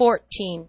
14